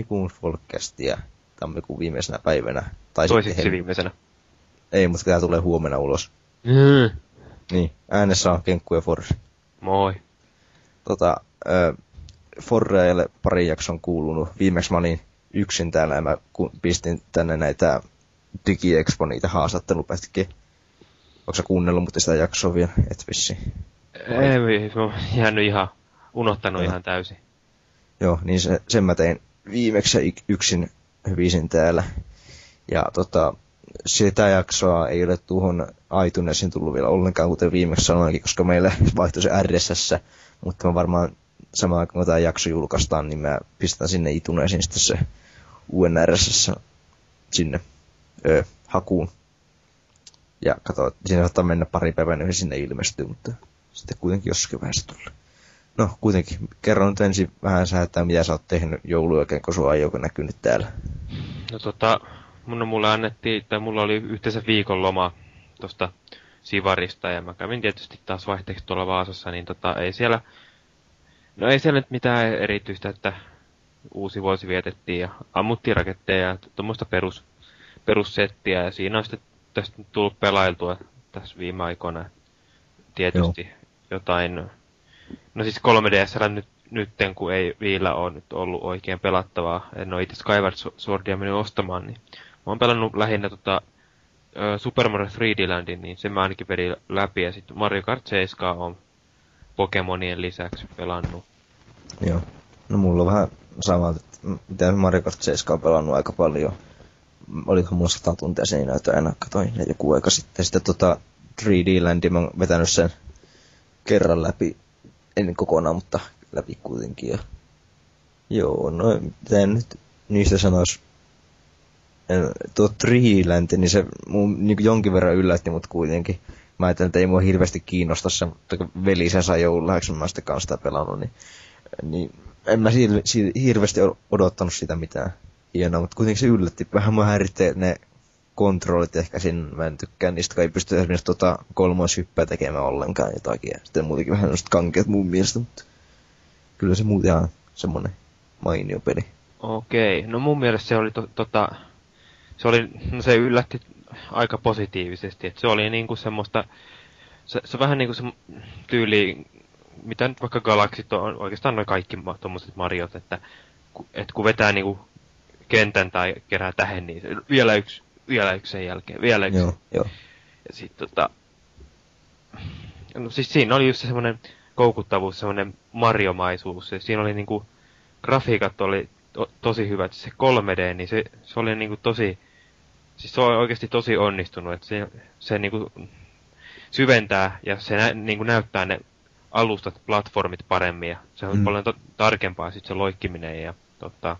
tammikuun Folkcastia tammikuun viimeisenä päivänä. Tai Toisiksi hel... viimeisenä. Ei, mutta tämä tulee huomenna ulos. Mm. Niin, äänessä on Kenkku ja Forre. Moi. Tota, äh, Forreille pari jakson kuulunut. Viimeksi mä olin yksin täällä ja mä pistin tänne näitä DigiExpo niitä haastattelupätkiä. Onko sä kuunnellut, mutta sitä jaksoa vielä, et vissi? Ei, mä oon jäänyt ihan, unohtanut no. ihan täysin. Joo, niin se, sen mä tein viimeksi yksin hyvisin täällä. Ja tota, sitä jaksoa ei ole tuohon iTunesin tullut vielä ollenkaan, kuten viimeksi sanoinkin, koska meille vaihtui se RSS, mutta mä varmaan samaan kun tämä jakso julkaistaan, niin mä pistän sinne iTunesin sitten se UNRSS sinne ö, hakuun. Ja katso, siinä saattaa mennä pari päivää, niin sinne ilmestyy, mutta sitten kuitenkin jossakin vaiheessa tulee. No, kuitenkin. Kerro nyt ensin vähän sä, että mitä sä oot tehnyt jouluaikeen, kun sua ei ole näkynyt täällä. No tota, mun mulle annettiin, että mulla oli yhteensä viikon loma tosta Sivarista, ja mä kävin tietysti taas vaihteeksi tuolla Vaasassa, niin tota, ei siellä, no ei siellä nyt mitään erityistä, että uusi vuosi vietettiin ja ammuttiin raketteja ja tuommoista perus, perussettiä, ja siinä on sitten tästä tullut pelailtua tässä viime aikoina. Tietysti Joo. jotain No siis 3DS nyt, nytten, kun ei vielä ole nyt ollut oikein pelattavaa, en ole itse Skyward Swordia mennyt ostamaan, niin mä oon pelannut lähinnä tota, Super Mario 3D Landin, niin sen mä ainakin vedin läpi, ja sitten Mario Kart 7 on Pokemonien lisäksi pelannut. Joo. No mulla on vähän sama, että mitä Mario Kart 7 on pelannut aika paljon. Olikohan mulla 100 tuntia sen enää, katoin ne joku aika sitten. Sitten tota 3D Landin mä oon vetänyt sen kerran läpi en kokonaan, mutta läpi kuitenkin. Ja, joo, no mitä nyt niistä sanois. Tuo Treeland, niin se mun niin jonkin verran yllätti mut kuitenkin. Mä ajattelin, että ei mua hirveästi kiinnosta se, mutta veli sen sai joululahdeksi, mä sitä kanssa sitä pelannut, niin, niin en mä siitä, siitä hirveästi odottanut sitä mitään hienoa, mutta kuitenkin se yllätti. Vähän mua häiritsee ne kontrollit ehkä sinne, mä en tykkää niistä, kun ei pysty esimerkiksi tota kolmoishyppää tekemään ollenkaan jotakin. Ja sitten muutenkin vähän sellaiset kankeat mun mielestä, mutta kyllä se muuten on semmonen mainio peli. Okei, no mun mielestä se oli to, tota, se oli, no se yllätti aika positiivisesti, että se oli niinku semmoista, se, se vähän niinku se tyyli, mitä nyt vaikka Galaxit on, oikeastaan noin kaikki tommoset Mariot, että, että kun vetää niinku kentän tai kerää tähän, niin vielä yksi vielä yksi sen jälkeen, vielä yksi. Joo, joo. Ja sitten tota... No siis siinä oli just semmoinen koukuttavuus, semmoinen mariomaisuus. Ja siinä oli niinku, grafiikat oli to, tosi hyvät. Se 3D, niin se, se oli niinku tosi, siis se on oikeasti tosi onnistunut. Että se, se niinku syventää ja se nä, niinku näyttää ne alustat, platformit paremmin. Ja se on mm. paljon to, tarkempaa sitten se loikkiminen ja tota,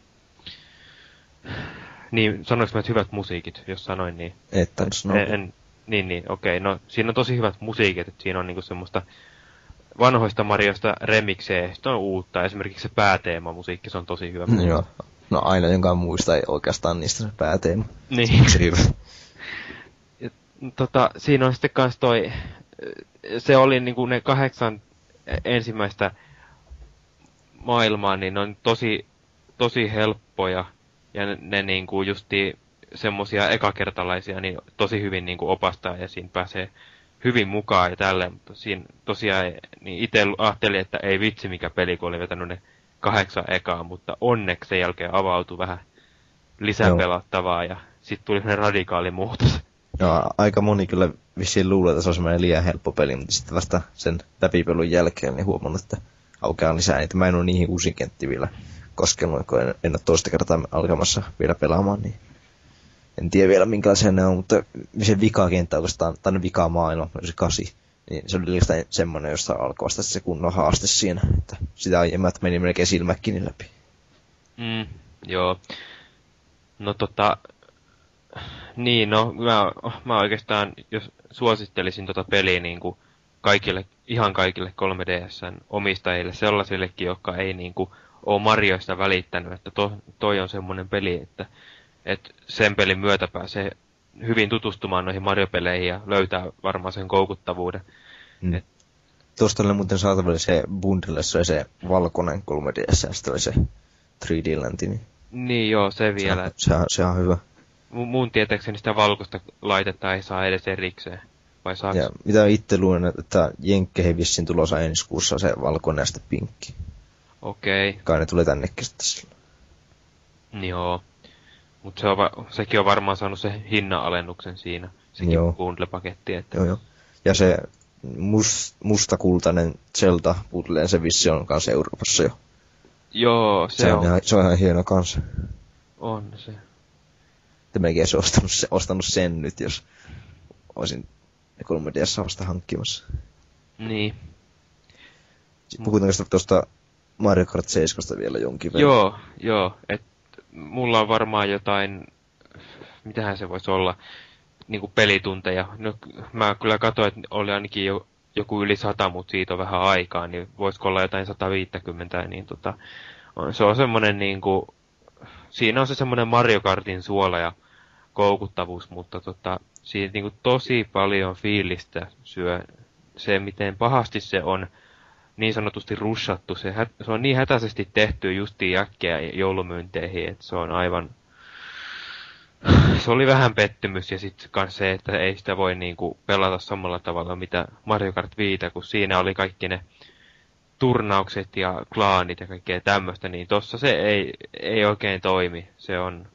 niin, sanoinko mä, että hyvät musiikit, jos sanoin niin? Että en, en, Niin, niin, okei. Okay. No, siinä on tosi hyvät musiikit, että siinä on niinku semmoista vanhoista Mariosta remiksejä, sitten on uutta. Esimerkiksi se pääteema musiikki, se on tosi hyvä. No, joo. No aina jonka muista ei oikeastaan niistä se pääteema. Niin. Se hyvä. Ja, tota, siinä on sitten kans toi, se oli niinku ne kahdeksan ensimmäistä maailmaa, niin ne on tosi, tosi helppoja ja ne, ne niinku justi semmosia ekakertalaisia niin tosi hyvin niinku opastaa ja siinä pääsee hyvin mukaan ja tälleen, mutta siinä tosiaan niin itse ajattelin, että ei vitsi mikä peli, kun oli vetänyt ne kahdeksan ekaa, mutta onneksi sen jälkeen avautui vähän lisäpelattavaa ja sitten tuli sellainen radikaali muutos. Joo, aika moni kyllä vissiin luulee, että se on semmoinen liian helppo peli, mutta sitten vasta sen läpipelun jälkeen niin huomannut, että aukeaa lisää niitä. Mä en ole niihin uusiin kenttiin vielä koskenut, kun en, en ole toista kertaa alkamassa vielä pelaamaan, niin en tiedä vielä minkälaisia ne on, mutta se vikakenttä oikeastaan, tai vika maailma, se kasi, niin se oli liian semmoinen, josta alkoi vasta se kunnon haaste siinä, että sitä aiemmat meni melkein silmäkkiin läpi. Mm, joo. No tota, niin no, mä, mä oikeastaan, jos suosittelisin tota peliä niin kuin kaikille, ihan kaikille 3DSn omistajille, sellaisillekin, jotka ei niin kuin ole Marioista välittänyt, että to, toi on semmoinen peli, että, että sen pelin myötä pääsee hyvin tutustumaan noihin Mario-peleihin ja löytää varmaan sen koukuttavuuden. Mm. Et... Tuosta oli muuten saatavilla se bundle, se oli se valkoinen 3DS ja sitten oli se 3D-länti. Niin, niin joo, se vielä. Se, se, se on hyvä. M- mun tietääkseni sitä valkoista laitetta ei saa edes erikseen. Vai saaks? Ja mitä itse luulen, että Jenkkeihin vissiin tulossa ensi kuussa se valkoinen ja sitten pinkki. Okei. Okay. Kai ne tulee tännekin sitten sillä. Joo. Mutta se on va- sekin on varmaan saanut se hinnan-alennuksen siinä. Sekin joo. bundle-paketti. Että... Joo, joo. Ja se must, mustakultainen Zelda Budleen, se vissi on kanssa Euroopassa jo. Joo, se, se on. on. Ihan, se on ihan hieno kanssa. On se. Että melkein se ostanut, se, ostanut sen nyt, jos olisin 3DS vasta hankkimassa. Niin. Puhutaanko tuosta Mario Kart 7 vielä jonkin verran? Joo, joo. Et mulla on varmaan jotain, mitähän se voisi olla, niin kuin pelitunteja. No, mä kyllä katsoin, että oli ainakin jo, joku yli sata, mutta siitä on vähän aikaa, niin voisiko olla jotain 150, niin tota, se on semmoinen niin kuin, siinä on se semmoinen Mario Kartin suola ja koukuttavuus, mutta tota, siitä niin kuin tosi paljon fiilistä syö se, miten pahasti se on niin sanotusti rushattu. Se, se on niin hätäisesti tehty justiin äkkiä joulumyynteihin, että se on aivan... Se oli vähän pettymys ja sitten kans se, että ei sitä voi niinku pelata samalla tavalla mitä Mario Kart 5, kun siinä oli kaikki ne turnaukset ja klaanit ja kaikkea tämmöistä, niin tossa se ei, ei oikein toimi. Se on,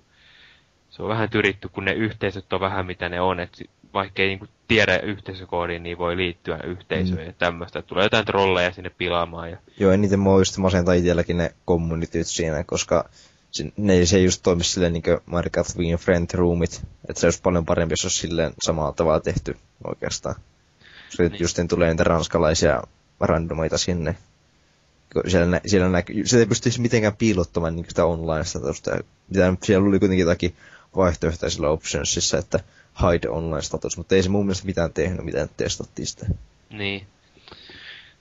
se on vähän tyritty, kun ne yhteisöt on vähän mitä ne on, että vaikka ei niinku tiedä yhteisökoodin, niin voi liittyä yhteisöön mm. ja tämmöistä. Tulee jotain trolleja sinne pilaamaan. Ja... Joo, eniten mua just masentaa itselläkin ne communityt siinä, koska ne, se ei just toimi silleen niin kuin Mario Kart Wii Friend Roomit. Että se olisi paljon parempi, jos olisi silleen samalla tavalla tehty oikeastaan. Koska niin. just tulee niitä ranskalaisia randomaita sinne. Siellä, nä, siellä näkyy, se ei pystyisi mitenkään piilottamaan niin sitä online-statusta. Mitä siellä oli kuitenkin jotakin vaihtoehtoisilla optionsissa, että hide online-status, mutta ei se mun mielestä mitään tehnyt, mitä testattiin sitä. Niin.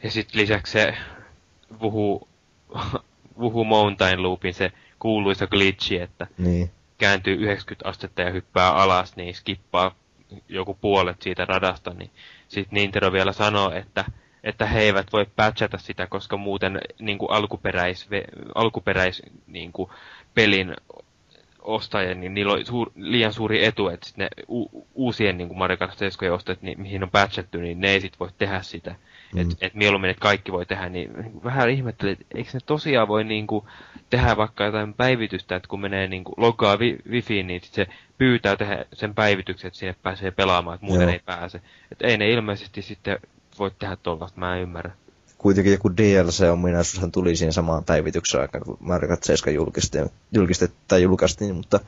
Ja sitten lisäksi se Wuhu, Wuhu Mountain Loopin se kuuluisa glitchi, että niin. kääntyy 90 astetta ja hyppää alas, niin skippaa joku puolet siitä radasta, niin sitten Nintendo vielä sanoo, että, että he eivät voi patchata sitä, koska muuten niin kuin alkuperäis, alkuperäis niin kuin pelin ostajien, niin niillä on suur, liian suuri etu, että ne u, uusien niin Mario Kart 7 ostajat, niin, mihin on patchattu, niin ne ei sit voi tehdä sitä. Mm. Että et mieluummin, että kaikki voi tehdä, niin vähän ihmettelin, että eikö ne tosiaan voi niin kuin, tehdä vaikka jotain päivitystä, että kun menee niin kuin, logaa wi- wifiin, niin sit se pyytää tehdä sen päivityksen, että sinne pääsee pelaamaan, että muuten Joo. ei pääse. Että ei ne ilmeisesti sitten voi tehdä tuollaista, mä en ymmärrä kuitenkin joku DLC-ominaisuushan tuli siinä samaan päivityksen aikaan, kun Mario Kart 7 julkistettiin, julkistettiin julkaistiin, mutta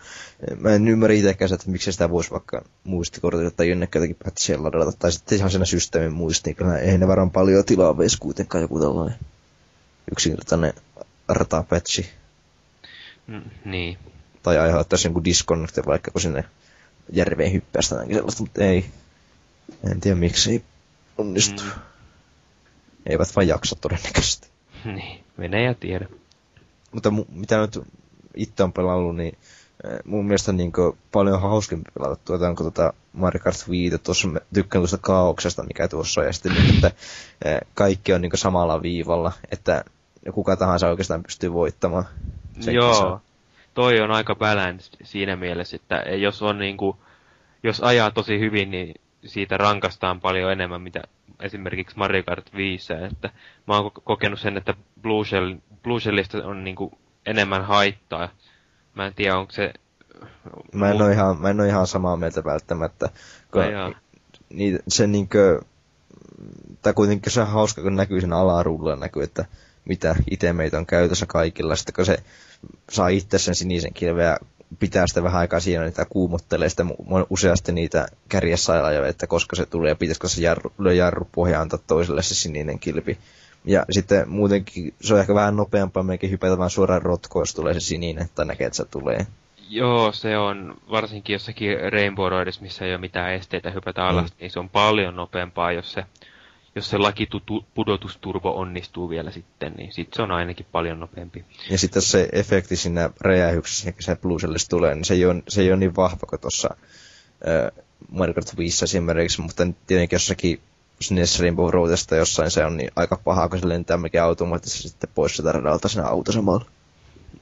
mä en ymmärrä itsekään, että miksi sitä voisi vaikka muistikortilla tai jonnekin jotenkin patchia ladata, tai sitten ihan siinä systeemin muisti, kyllä ei ne varmaan paljon tilaa veisi kuitenkaan joku tällainen yksinkertainen patchi. Mm, niin. Tai aiheuttaisi jonkun disconnectin vaikka kun sinne järveen hyppäästä näinkin sellaista, mutta ei. En tiedä miksi ei onnistu. Mm eivät vain jaksa todennäköisesti. Niin, ja tiedä. Mutta mu- mitä nyt itse on pelannut, niin eh, mun mielestä niin paljon hauskempi pelata tuota, onko tuota Mario Kart 5, tuossa tykkään tuosta kaauksesta, mikä tuossa on, ja sitten niin, että eh, kaikki on niin samalla viivalla, että kuka tahansa oikeastaan pystyy voittamaan. Joo, kisa. toi on aika balanced siinä mielessä, että jos on niin kuin, jos ajaa tosi hyvin, niin siitä rankastaan paljon enemmän, mitä esimerkiksi Mario Kart 5, että mä oon kokenut sen, että Blue, Shell, Blue Shellista on niinku enemmän haittaa. Mä en tiedä, onko se... Mä en, ole ihan, mä en ole ihan samaa mieltä välttämättä. Kun niin, se niinkö... Tai kuitenkin se on hauska, kun näkyy sen alaruudulla näkyy, että mitä meitä on käytössä kaikilla. Sitten kun se saa itse sen sinisen kilveä pitää sitä vähän aikaa siinä, niitä kuumottelee sitä useasti niitä kärjessä että koska se tulee ja pitäisikö se jarru, jarru pohjaan antaa toiselle se sininen kilpi. Ja sitten muutenkin se on ehkä vähän nopeampaa mekin hypätä vaan suoraan rotkoon, jos tulee se sininen, tai näkee, että se tulee. Joo, se on varsinkin jossakin Rainbow Roadissa, missä ei ole mitään esteitä hypätä alas, mm. niin se on paljon nopeampaa, jos se jos se lakipudotusturbo onnistuu vielä sitten, niin sit se on ainakin paljon nopeampi. Ja sitten se efekti siinä räjähyksessä, mikä se blueselle tulee, niin se ei ole, se ei ole niin vahva kuin tuossa äh, Mario Kart 5 esimerkiksi, mutta tietenkin jossakin sinne Rainbow jossain se on niin aika paha, kun se lentää mikä automaattisesti sitten pois sitä radalta siinä autosamalla.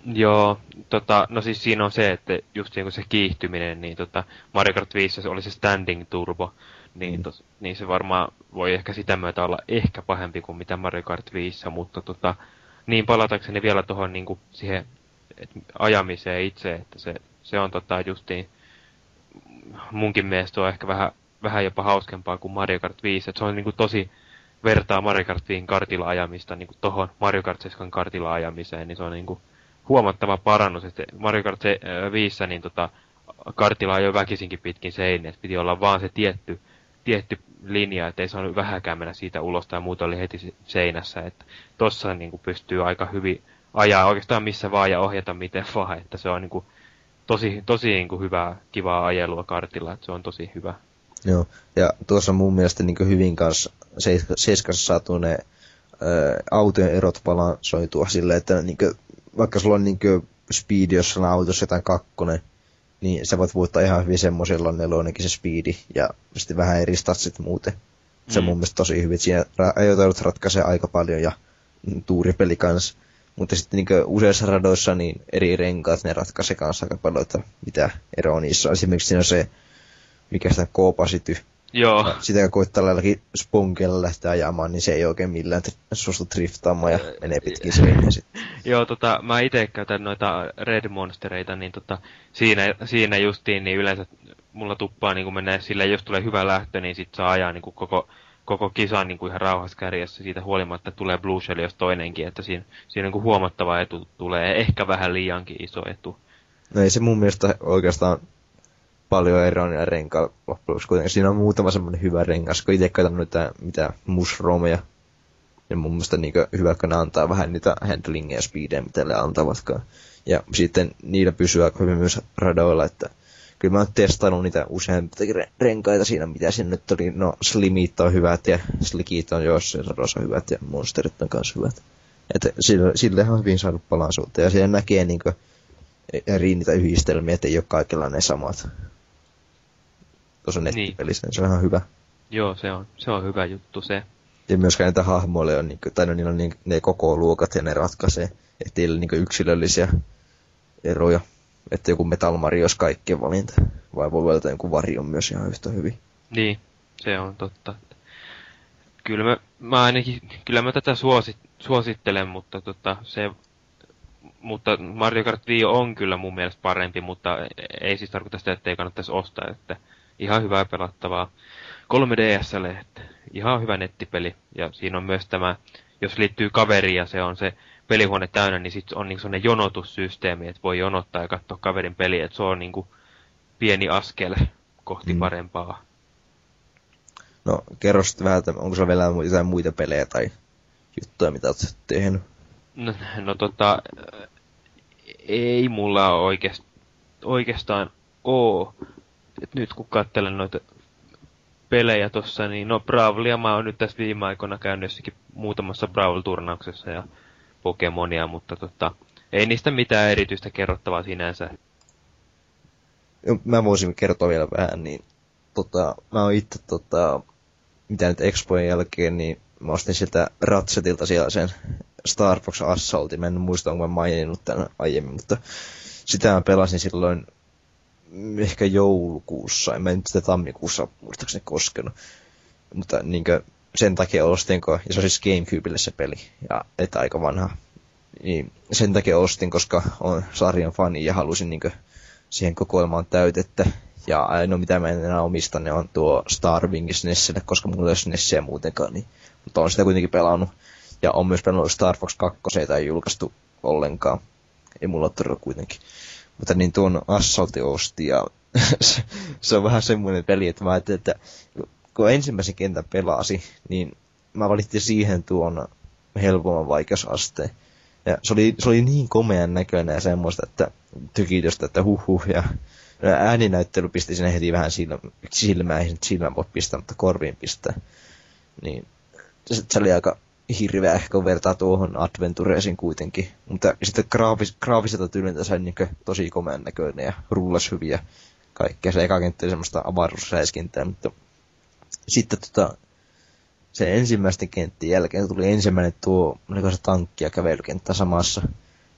Joo, tota, no siis siinä on se, että just niin kuin se kiihtyminen, niin tota, Mario Kart 5 oli se standing turbo, niin, mm. tos, niin se varmaan voi ehkä sitä myötä olla ehkä pahempi kuin mitä Mario Kart 5, mutta tota, niin palatakseni vielä tuohon niin kuin siihen et, ajamiseen itse, että se, se on tota justiin, munkin mielestä on ehkä vähän, vähän jopa hauskempaa kuin Mario Kart 5, että se on niin kuin tosi, vertaa Mario Kart 5 kartilla ajamista niin kuin tohon Mario Kart 7 kartilla ajamiseen, niin se on niin kuin huomattava parannus, että Mario Kart 5 niin tota, kartilla ajoi väkisinkin pitkin seiniä, että piti olla vaan se tietty, tietty linja, että ei saanut vähäkään mennä siitä ulos tai muuta oli heti seinässä, että tossa niin kuin pystyy aika hyvin ajaa oikeastaan missä vaan ja ohjata miten vaan, että se on niin kuin, tosi, tosi niin kuin hyvää, kivaa ajelua kartilla, että se on tosi hyvä. Joo, ja tuossa mun mielestä niin hyvin kanssa Seiskassa saatu ne ää, autojen erot balansoitua silleen, että niin kuin, vaikka sulla on niin kuin speed jossain autossa jotain kakkonen, niin sä voit voittaa ihan hyvin semmoisella neloinenkin se speedi, ja sitten vähän eri statsit muuten. Se on mm. mun mielestä tosi hyvin, että siinä ajotaudut ratkaisee aika paljon, ja tuuripeli kanssa. Mutta sitten niin useissa radoissa niin eri renkaat ne ratkaisee kanssa aika paljon, että mitä eroa niissä on. Esimerkiksi siinä on se, mikä sitä koopasity, Joo. Sitä kun koittaa jollakin sponkella lähteä ajamaan, niin se ei oikein millään suostu driftaamaan ja menee pitkin seiniä sitten. Joo, tota, mä itse käytän noita Red Monstereita, niin tota, siinä, siinä justiin niin yleensä mulla tuppaa niin kun menee silleen, jos tulee hyvä lähtö, niin sit saa ajaa niin kuin koko, koko kisan niin kuin ihan rauhassa kärjessä siitä huolimatta, että tulee Blue Shell jos toinenkin, että siinä, siinä niin kuin huomattava etu tulee, ehkä vähän liiankin iso etu. No ei se mun mielestä oikeastaan paljon eroa niillä renkailla loppujen kuitenkin. Siinä on muutama semmoinen hyvä rengas, kun itse katsonut niitä, mitä mushroomia. Ja mun mielestä niin hyvä, kun ne antaa vähän niitä handlingia ja speedia, mitä ne antavatkaan. Ja sitten niillä pysyy aika hyvin myös radoilla, että kyllä mä oon testannut niitä useampia renkaita siinä, mitä siinä nyt oli. No, slimit on hyvät ja slikit on joissain radoissa hyvät ja monsterit on myös hyvät. Että sille, sille on hyvin saanut palansuutta ja siellä näkee niin eri niitä yhdistelmiä, että ei ole kaikilla ne samat tuossa nettipelissä, niin. se on ihan hyvä. Joo, se on, se on hyvä juttu se. Ja myöskään näitä hahmoille on, niin tai no, niillä on niin, ne koko luokat ja ne ratkaisee, ettei ole niin yksilöllisiä eroja. Että joku Metal Mario olisi kaikkien valinta, vai voi valita jonkun varjon myös ihan yhtä hyvin. Niin, se on totta. Kyllä mä, mä ainakin, kyllä mä tätä suosit, suosittelen, mutta tota, se mutta Mario Kart Wii on kyllä mun mielestä parempi, mutta ei siis tarkoita sitä, että ei kannattaisi ostaa, että ihan hyvää pelattavaa 3DSlle, että ihan hyvä nettipeli. Ja siinä on myös tämä, jos liittyy kaveri ja se on se pelihuone täynnä, niin sitten on niin sellainen jonotussysteemi, että voi jonottaa ja katsoa kaverin peliä, että se on niin kuin pieni askel kohti mm. parempaa. No, kerro sitten vähän, että onko se vielä jotain muita pelejä tai juttuja, mitä olet tehnyt? No, no tota, ei mulla oikeast, oikeastaan oo et nyt kun katselen noita pelejä tossa, niin no Brawlia mä oon nyt tässä viime aikoina käynyt jossakin muutamassa Brawl-turnauksessa ja Pokemonia, mutta tota, ei niistä mitään erityistä kerrottavaa sinänsä. Mä voisin kertoa vielä vähän, niin tota, mä oon itse tota, mitä nyt Expojen jälkeen, niin mä ostin sieltä Ratsetilta siellä sen Star Fox Assaultin. Mä en muista, onko mä maininnut tämän aiemmin, mutta sitä mä pelasin silloin ehkä joulukuussa, en mä nyt sitä tammikuussa muistaakseni koskenut. Mutta niinkö, sen takia ostinko, ja se on siis Gamecubelle se peli, ja että aika vanha. Niin sen takia ostin, koska on sarjan fani ja halusin niinkö siihen kokoelmaan täytettä. Ja ainoa mitä mä en enää omista, ne on tuo Starwingis Nesselle, koska mulla ei ole Nessiä muutenkaan. Niin. Mutta on sitä kuitenkin pelannut. Ja on myös pelannut Star Fox 2, jota ei julkaistu ollenkaan. Ei mulla ole kuitenkin. Mutta niin tuon Assaulti osti ja se on vähän semmoinen peli, että mä ajattelin, että kun ensimmäisen kentän pelasi, niin mä valittiin siihen tuon helpomman vaikeusasteen. Ja se oli, se oli niin komean näköinen ja semmoista, että tykitystä, että huh huh. Ja ääninäyttely pisti sinne heti vähän silmään, ei silmään voi pistää, mutta korviin pistää. Niin se, se oli aika hirveä ehkä kun vertaa tuohon Adventureesin kuitenkin. Mutta sitten graafis, graafiselta tyyliltä sai niin tosi komean näköinen ja rullas hyviä kaikkea. Se eka kenttä semmoista avaruusräiskintää, mutta sitten tota, se ensimmäisten kenttien jälkeen tuli ensimmäinen tuo, oliko se tankki- ja kävelykenttä samassa.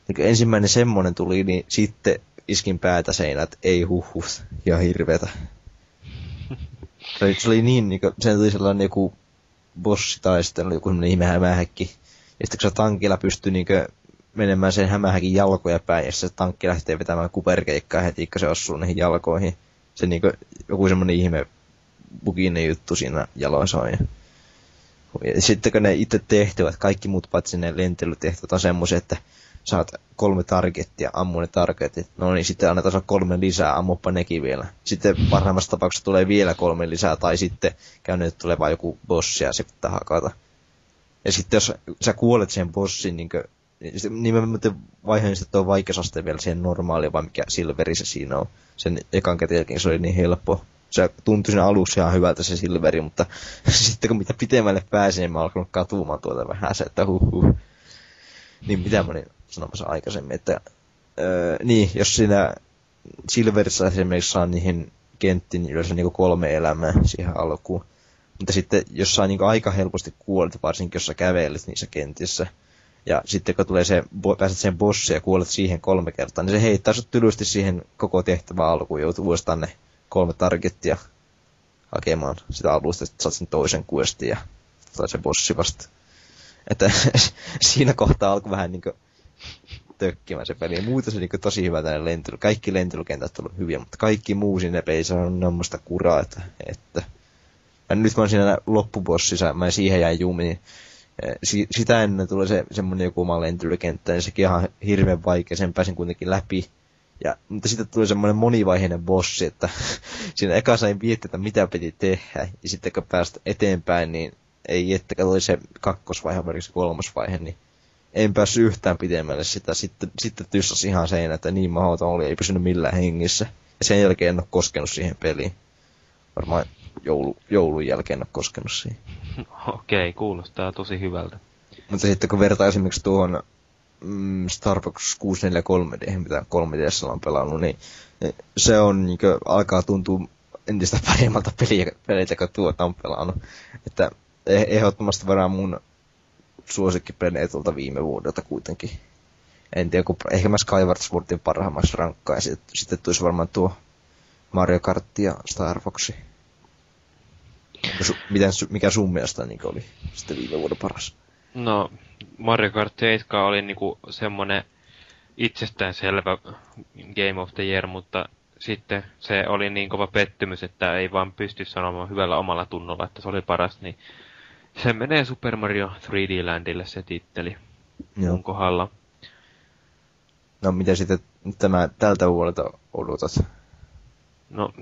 niin ensimmäinen semmonen tuli, niin sitten iskin päätä seinät, ei huhu, ja hirveetä. se oli niin, niin kuin, se tuli sellainen joku bossitaistelu, joku semmoinen ihme hämähäkki. Ja sitten kun se tankilla pystyi niin kuin, menemään sen hämähäkin jalkoja päin, ja se tankki lähtee vetämään kuperkeikkaa heti, kun se osuu niihin jalkoihin. Se niin kuin, joku semmoinen ihme buginen juttu siinä jaloissa on. Ja sitten kun ne itse tehtävät, kaikki muut paitsi ne lentelytehtävät on semmoisia, että saat kolme targettia, ammu ne targetit. No niin, sitten annetaan saa kolme lisää, ammuppa nekin vielä. Sitten parhaimmassa tapauksessa tulee vielä kolme lisää, tai sitten käy että tulee vain joku bossi ja se pitää hakata. Ja sitten jos sä kuolet sen bossin, niin, niin mä muuten vaihdoin sitten tuo vaikeusaste vielä siihen normaaliin, vai mikä silveri se siinä on. Sen ekan jälkeen se oli niin helppo. Se tuntui siinä alussa ihan hyvältä se silveri, mutta sitten kun mitä pitemmälle pääsin, niin mä alkanut katumaan tuota vähän se, että huh, huh. Niin mitä mä olin sanomassa aikaisemmin, että öö, niin, jos siinä Silverissä esimerkiksi saa niihin kenttiin niin yleensä niin kolme elämää siihen alkuun. Mutta sitten jos saa niin aika helposti kuolet, varsinkin jos sä kävelet niissä kentissä, ja sitten kun tulee se, pääset sen bossi ja kuolet siihen kolme kertaa, niin se heittää sut tylysti siihen koko tehtävän alkuun, joutuu uudestaan ne kolme targettia hakemaan sitä alusta, sitten saat sen toisen questin ja tulee se bossi vasta. Että siinä kohtaa alkoi vähän niin tökkimään se peli. Muuten se on niin tosi hyvä tänne lentely. Kaikki lentelykentät on hyviä, mutta kaikki muu sinne pelissä on nammoista kuraa, että, että. Ja nyt mä oon siinä loppubossissa, mä siihen jäin jumiin. Si- sitä ennen tulee se semmonen joku oma lentelykenttä, niin sekin ihan hirveän vaikea, sen pääsin kuitenkin läpi. Ja, mutta sitten tuli semmoinen monivaiheinen bossi, että siinä eka sain miettiä, että mitä piti tehdä. Ja sitten kun päästä eteenpäin, niin ei, että oli se kakkosvaihe, vai se kolmosvaihe, niin en päässyt yhtään pidemmälle sitä. Sitten, sitten tyssas ihan seinä, että niin mahdoton oli, ei pysynyt millään hengissä. Ja sen jälkeen en ole koskenut siihen peliin. Varmaan joulu, joulun jälkeen en ole koskenut siihen. Okei, okay, kuulostaa tosi hyvältä. Mutta sitten kun vertaa esimerkiksi tuohon mm, Starbucks 643D, mitä 3DS on pelannut, niin se on niin kuin, alkaa tuntua entistä paremmalta peliä, peliltä, kun tuota on pelannut. Että ehdottomasti varmaan mun suosikkipelejä tuolta viime vuodelta kuitenkin. En tiedä, kun ehkä mä Skyward Swordin parhaimmaksi rankkaan, ja sitten, sitten tulisi varmaan tuo Mario Kart ja Star Foxi. Miten, mikä sun mielestä niin oli sitten viime vuoden paras? No, Mario Kart 7 oli niinku semmonen itsestäänselvä Game of the Year, mutta sitten se oli niin kova pettymys, että ei vaan pysty sanomaan hyvällä omalla tunnolla, että se oli paras, niin se menee Super Mario 3D Landille se titteli Joo. mun kohdalla. No miten sitten tämä tältä vuodelta odotat? No,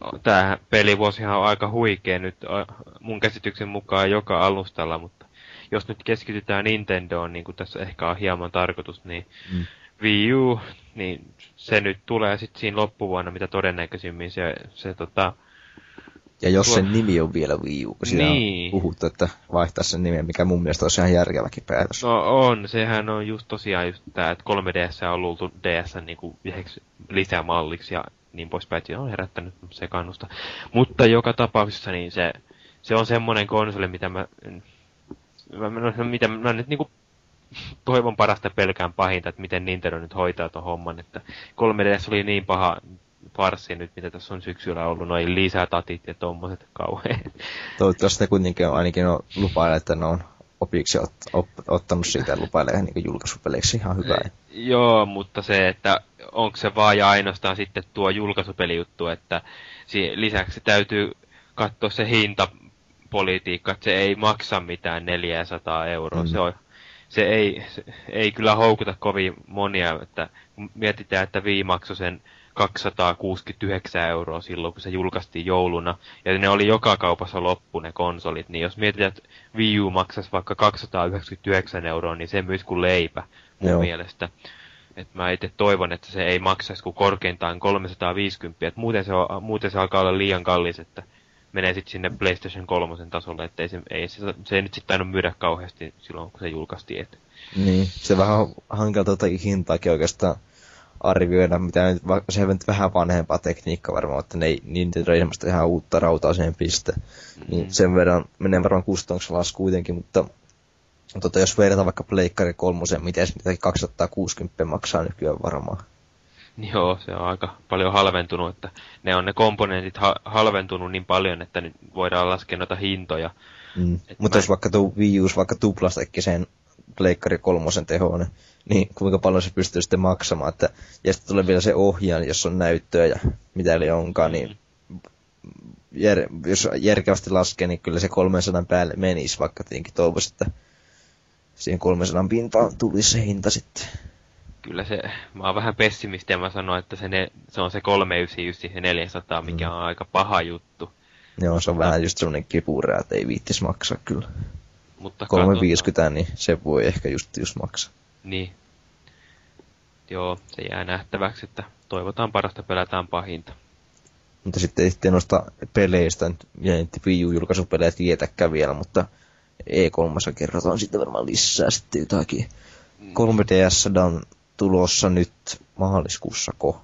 no tämä pelivuosihan on aika huikea nyt mun käsityksen mukaan joka alustalla, mutta jos nyt keskitytään Nintendoon, niin kuin tässä ehkä on hieman tarkoitus, niin mm. Wii U, niin se nyt tulee sitten siinä loppuvuonna, mitä todennäköisimmin se, se tota, ja jos Tuo... sen nimi on vielä Wii U, kun siinä niin. on puhuttu, että vaihtaa sen nimen, mikä mun mielestä olisi ihan järkeväkin päätös. No on, sehän on just tosiaan just tää, että 3DS on luultu DS niinku lisämalliksi ja niin poispäin, että on herättänyt sekannusta. Mutta joka tapauksessa niin se, se on semmonen konsoli, mitä mä, mä, mä, mitä mä nyt niinku toivon parasta pelkään pahinta, että miten Nintendo nyt hoitaa ton homman, että 3DS oli niin paha farssi nyt, mitä tässä on syksyllä ollut, noin lisätatit ja tommoset kauhean. Toivottavasti ne kuitenkin on ainakin no, lupaille, että ne on opiksi ot, op, ottanut siitä ja lupailee niin julkaisupeleiksi ihan hyvää. E, joo, mutta se, että onko se vaan ja ainoastaan sitten tuo julkaisupelijuttu, että lisäksi täytyy katsoa se hintapolitiikka, että se ei maksa mitään 400 euroa. Mm. Se, on, se, ei, se ei kyllä houkuta kovin monia, että mietitään, että Wii maksoi sen 269 euroa silloin, kun se julkaistiin jouluna. Ja ne oli joka kaupassa loppu ne konsolit. Niin jos mietitään, että Wii U maksaisi vaikka 299 euroa, niin se myisi kuin leipä mun Joo. mielestä. Et mä itse toivon, että se ei maksaisi kuin korkeintaan 350. Et muuten, se on, muuten se alkaa olla liian kallis, että menee sitten sinne PlayStation 3 tasolle, että ei se, ei se, se ei nyt sitten tainnut myydä kauheasti silloin, kun se julkaistiin. Et. Niin, se vähän hankala tuota hintaakin oikeastaan arvioida, mitä nyt, se on nyt vähän vanhempaa tekniikkaa varmaan, että ne ei ei semmoista ihan uutta rautaa siihen piste. Mm-hmm. Niin sen verran menee varmaan kustannuksen lasku kuitenkin, mutta Tota, jos verrataan vaikka Pleikkari kolmosen, miten se 260 maksaa nykyään varmaan. Joo, se on aika paljon halventunut, että ne on ne komponentit ha- halventunut niin paljon, että nyt voidaan laskea noita hintoja. Mm. Mutta mä... jos vaikka tuu Wii vaikka tuplastekin sen Pleikkari kolmosen tehoon, niin kuinka paljon se pystyy sitten maksamaan. Että, ja sitten tulee vielä se ohjaan, jos on näyttöä ja mitä eli onkaan, niin jär, jos järkevästi laskee, niin kyllä se 300 päälle menisi, vaikka tietenkin toivoisi, että siihen 300 pintaan tulisi se hinta sitten. Kyllä se, mä oon vähän pessimisti ja mä sanon, että se, ne, se on se 399 ja 400, mikä mm. on aika paha juttu. Joo, se on Mutta... vähän just semmonen kipurää, että ei viittis maksaa kyllä. Mutta 350, katsotaan. niin se voi ehkä just, just maksaa. Niin. Joo, se jää nähtäväksi, että toivotaan parasta, pelätään pahinta. Mutta sitten ei noista peleistä, ja Wii U-julkaisupelejä tietäkään vielä, mutta E3 kerrotaan sitten varmaan lisää sitten jotakin. 3DS on tulossa nyt maaliskuussako?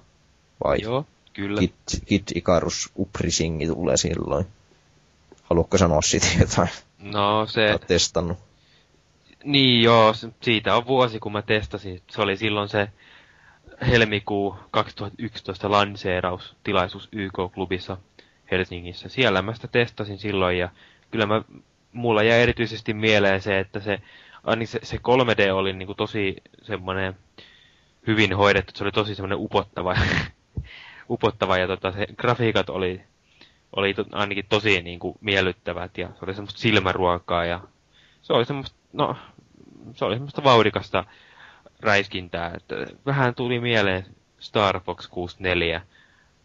Vai? Joo, kyllä. Kit, Kit Icarus Uprisingi tulee silloin. Haluatko sanoa siitä jotain? No se... Olet testannut. Niin joo, siitä on vuosi kun mä testasin. Se oli silloin se helmikuu 2011 lanseeraustilaisuus YK-klubissa Helsingissä. Siellä mä sitä testasin silloin ja kyllä mä, mulla jäi erityisesti mieleen se, että se, se, se 3D oli niinku tosi semmoinen hyvin hoidettu, se oli tosi semmoinen upottava, upottava ja tota, se grafiikat oli, oli to, ainakin tosi niinku miellyttävät ja se oli semmoista silmäruokaa ja se oli semmoista, no, se oli semmoista vauhdikasta räiskintää. Että vähän tuli mieleen Star Fox 64,